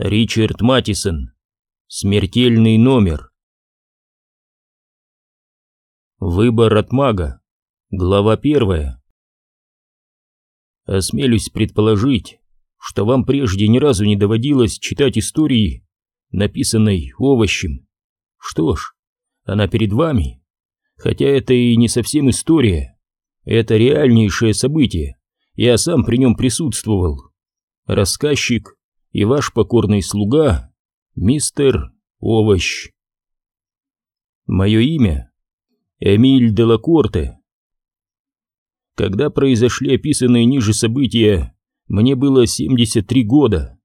Ричард Матисон. Смертельный номер. Выбор от мага. Глава первая. Осмелюсь предположить, что вам прежде ни разу не доводилось читать истории, написанной овощем. Что ж, она перед вами. Хотя это и не совсем история. Это реальнейшее событие. Я сам при нем присутствовал. Рассказчик и ваш покорный слуга, мистер Овощ. Мое имя Эмиль Делакорте. Когда произошли описанные ниже события, мне было 73 года.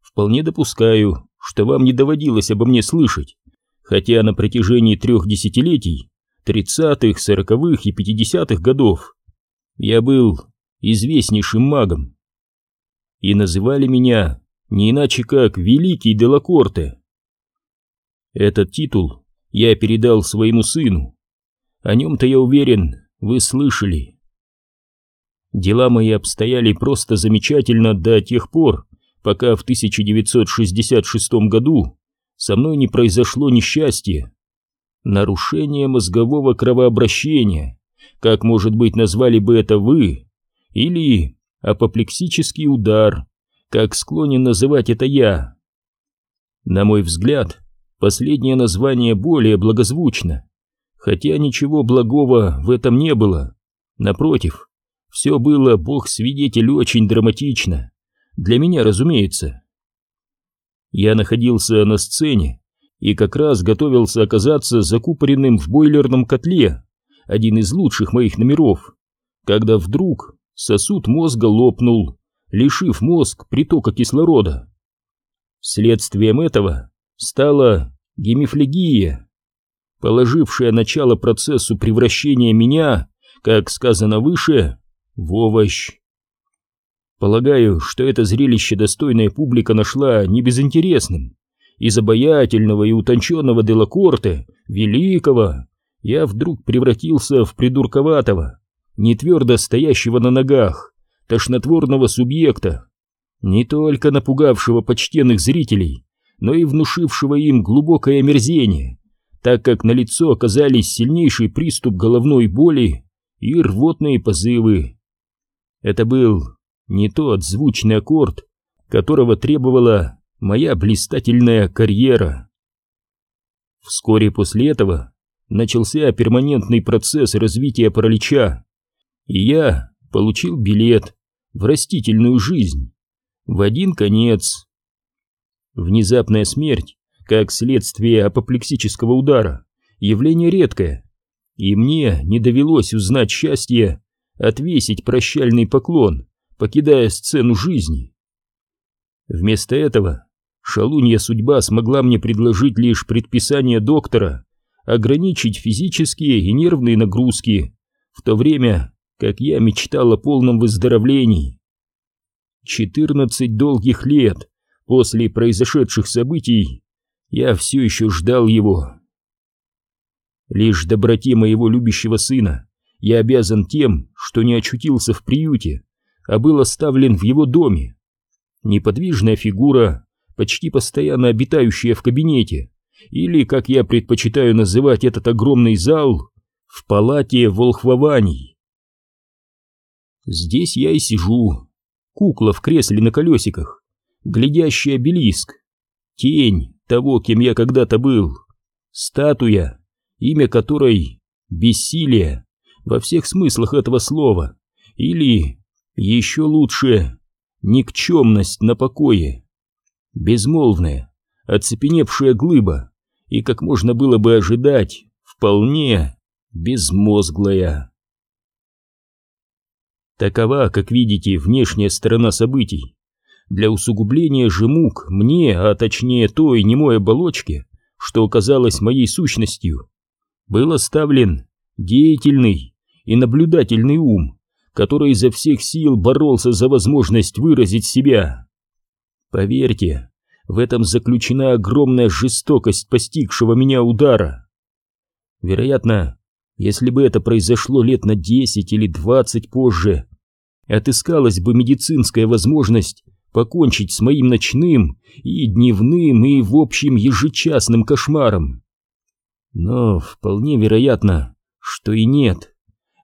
Вполне допускаю, что вам не доводилось обо мне слышать, хотя на протяжении трех десятилетий, 30-х, 40-х и 50-х годов, я был известнейшим магом. И называли меня не иначе как Великий Делакорте. Этот титул я передал своему сыну. О нем-то, я уверен, вы слышали. Дела мои обстояли просто замечательно до тех пор, пока в 1966 году со мной не произошло несчастье. Нарушение мозгового кровообращения, как, может быть, назвали бы это вы, или апоплексический удар, как склонен называть это я. На мой взгляд, последнее название более благозвучно, хотя ничего благого в этом не было. Напротив, все было, бог свидетель, очень драматично. Для меня, разумеется. Я находился на сцене и как раз готовился оказаться закупоренным в бойлерном котле, один из лучших моих номеров, когда вдруг сосуд мозга лопнул, лишив мозг притока кислорода. Следствием этого стала гемифлегия, положившая начало процессу превращения меня, как сказано выше, в овощ. Полагаю, что это зрелище достойная публика нашла не безинтересным. Из обаятельного и утонченного Делакорте, великого, я вдруг превратился в придурковатого, не твердо стоящего на ногах, тошнотворного субъекта, не только напугавшего почтенных зрителей, но и внушившего им глубокое омерзение, так как на лицо оказались сильнейший приступ головной боли и рвотные позывы. Это был не тот звучный аккорд, которого требовала моя блистательная карьера. Вскоре после этого начался перманентный процесс развития паралича, и я получил билет в растительную жизнь, в один конец. Внезапная смерть, как следствие апоплексического удара, явление редкое, и мне не довелось узнать счастье отвесить прощальный поклон, покидая сцену жизни. Вместо этого шалунья судьба смогла мне предложить лишь предписание доктора ограничить физические и нервные нагрузки, в то время как я мечтал о полном выздоровлении. Четырнадцать долгих лет после произошедших событий я все еще ждал его. Лишь доброте моего любящего сына я обязан тем, что не очутился в приюте, а был оставлен в его доме. Неподвижная фигура, почти постоянно обитающая в кабинете, или, как я предпочитаю называть этот огромный зал, в палате волхвований. Здесь я и сижу. Кукла в кресле на колесиках, глядящий обелиск, тень того, кем я когда-то был, статуя, имя которой — бессилие. Во всех смыслах этого слова, или, еще лучше, никчемность на покое, безмолвная, оцепеневшая глыба. И, как можно было бы ожидать, вполне безмозглая. Такова, как видите, внешняя сторона событий. Для усугубления же мук мне, а точнее той немой оболочке, что оказалось моей сущностью, был оставлен деятельный и наблюдательный ум, который изо всех сил боролся за возможность выразить себя. Поверьте, в этом заключена огромная жестокость постигшего меня удара. Вероятно, если бы это произошло лет на десять или двадцать позже, отыскалась бы медицинская возможность покончить с моим ночным и дневным и в общем ежечасным кошмаром. Но вполне вероятно, что и нет.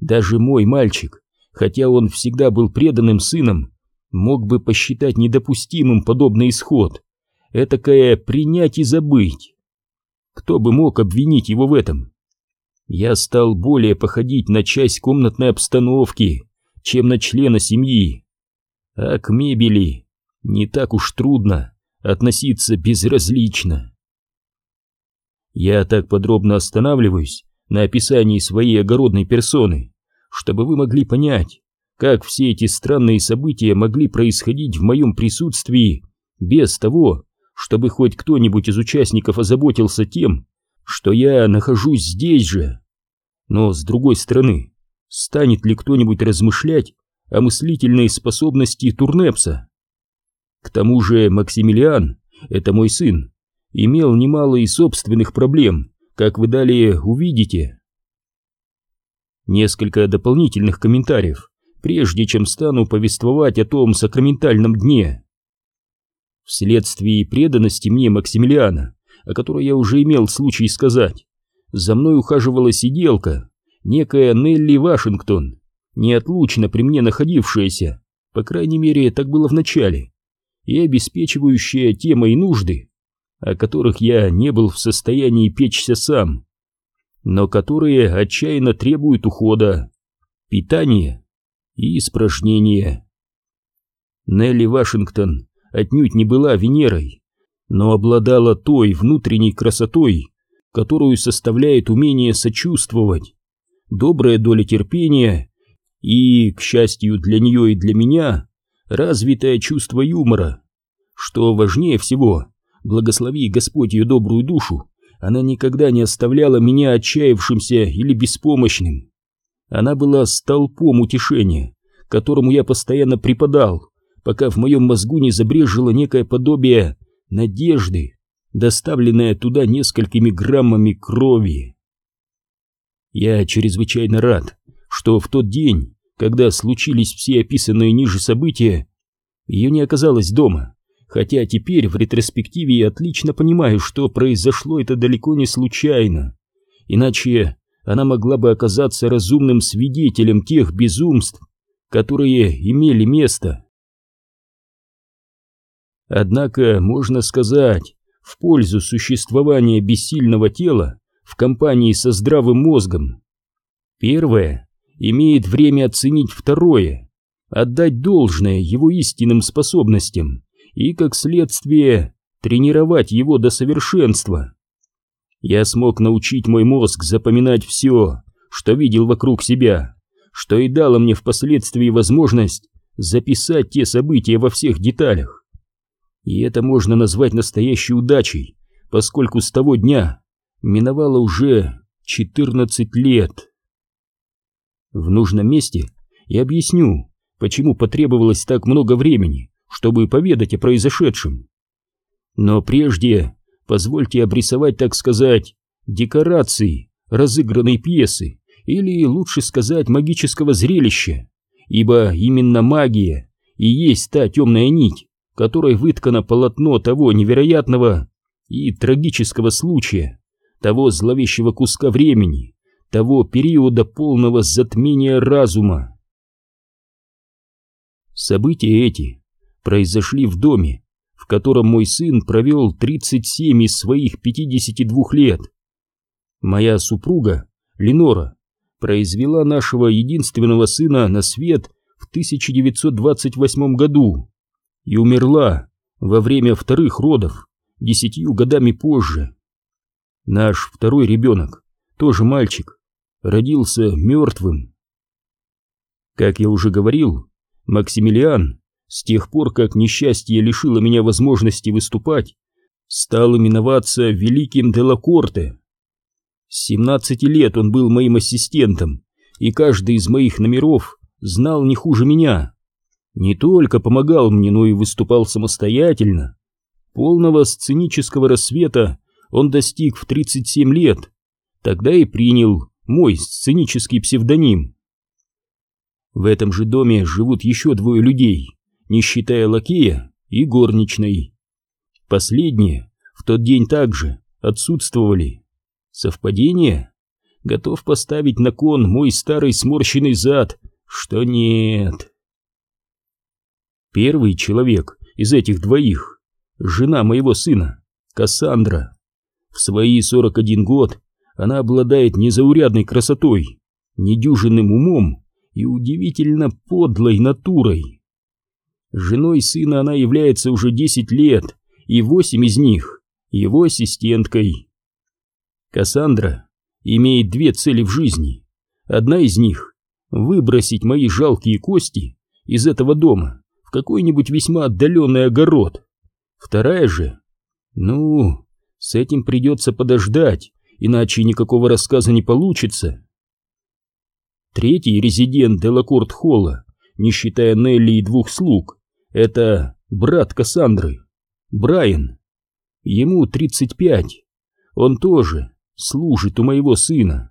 Даже мой мальчик, хотя он всегда был преданным сыном, мог бы посчитать недопустимым подобный исход. Этакое принять и забыть. Кто бы мог обвинить его в этом? Я стал более походить на часть комнатной обстановки, чем на члена семьи. А к мебели не так уж трудно относиться безразлично. Я так подробно останавливаюсь на описании своей огородной персоны, чтобы вы могли понять, как все эти странные события могли происходить в моем присутствии без того, чтобы хоть кто-нибудь из участников озаботился тем, что я нахожусь здесь же. Но, с другой стороны, станет ли кто-нибудь размышлять о мыслительной способности Турнепса? К тому же Максимилиан, это мой сын, имел немало и собственных проблем, как вы далее увидите. Несколько дополнительных комментариев, прежде чем стану повествовать о том сакраментальном дне. Вследствие преданности мне Максимилиана, о которой я уже имел случай сказать, за мной ухаживала сиделка, некая Нелли Вашингтон, неотлучно при мне находившаяся, по крайней мере, так было в начале, и обеспечивающая те мои нужды, о которых я не был в состоянии печься сам, но которые отчаянно требуют ухода, питания и испражнения. Нелли Вашингтон отнюдь не была Венерой, но обладала той внутренней красотой, которую составляет умение сочувствовать, добрая доля терпения и, к счастью для нее и для меня, развитое чувство юмора. Что важнее всего, благослови Господь ее добрую душу, она никогда не оставляла меня отчаявшимся или беспомощным. Она была столпом утешения, которому я постоянно преподал, пока в моем мозгу не забрежило некое подобие надежды, доставленное туда несколькими граммами крови. Я чрезвычайно рад, что в тот день, когда случились все описанные ниже события, ее не оказалось дома, хотя теперь в ретроспективе я отлично понимаю, что произошло это далеко не случайно, иначе она могла бы оказаться разумным свидетелем тех безумств, которые имели место. Однако можно сказать, в пользу существования бессильного тела в компании со здравым мозгом. Первое имеет время оценить второе, отдать должное его истинным способностям и, как следствие, тренировать его до совершенства. Я смог научить мой мозг запоминать все, что видел вокруг себя, что и дало мне впоследствии возможность записать те события во всех деталях. И это можно назвать настоящей удачей, поскольку с того дня миновало уже 14 лет. В нужном месте я объясню, почему потребовалось так много времени, чтобы поведать о произошедшем. Но прежде позвольте обрисовать, так сказать, декорации разыгранной пьесы, или лучше сказать магического зрелища, ибо именно магия и есть та темная нить, которой выткано полотно того невероятного и трагического случая, того зловещего куска времени, того периода полного затмения разума. События эти произошли в доме, в котором мой сын провел 37 из своих 52 лет. Моя супруга, Ленора, произвела нашего единственного сына на свет в 1928 году и умерла во время вторых родов десятью годами позже. Наш второй ребенок, тоже мальчик, родился мертвым. Как я уже говорил, Максимилиан, с тех пор, как несчастье лишило меня возможности выступать, стал именоваться Великим Делакорте. С 17 лет он был моим ассистентом, и каждый из моих номеров знал не хуже меня не только помогал мне, но и выступал самостоятельно. Полного сценического рассвета он достиг в 37 лет, тогда и принял мой сценический псевдоним. В этом же доме живут еще двое людей, не считая лакея и горничной. Последние в тот день также отсутствовали. Совпадение? Готов поставить на кон мой старый сморщенный зад, что нет. Первый человек из этих двоих — жена моего сына, Кассандра. В свои 41 год она обладает незаурядной красотой, недюжинным умом и удивительно подлой натурой. Женой сына она является уже 10 лет, и 8 из них — его ассистенткой. Кассандра имеет две цели в жизни. Одна из них — выбросить мои жалкие кости из этого дома какой-нибудь весьма отдаленный огород. Вторая же... Ну, с этим придется подождать, иначе никакого рассказа не получится. Третий резидент Делакорт-Холла, не считая Нелли и двух слуг, это брат Кассандры, Брайан. Ему 35. Он тоже служит у моего сына.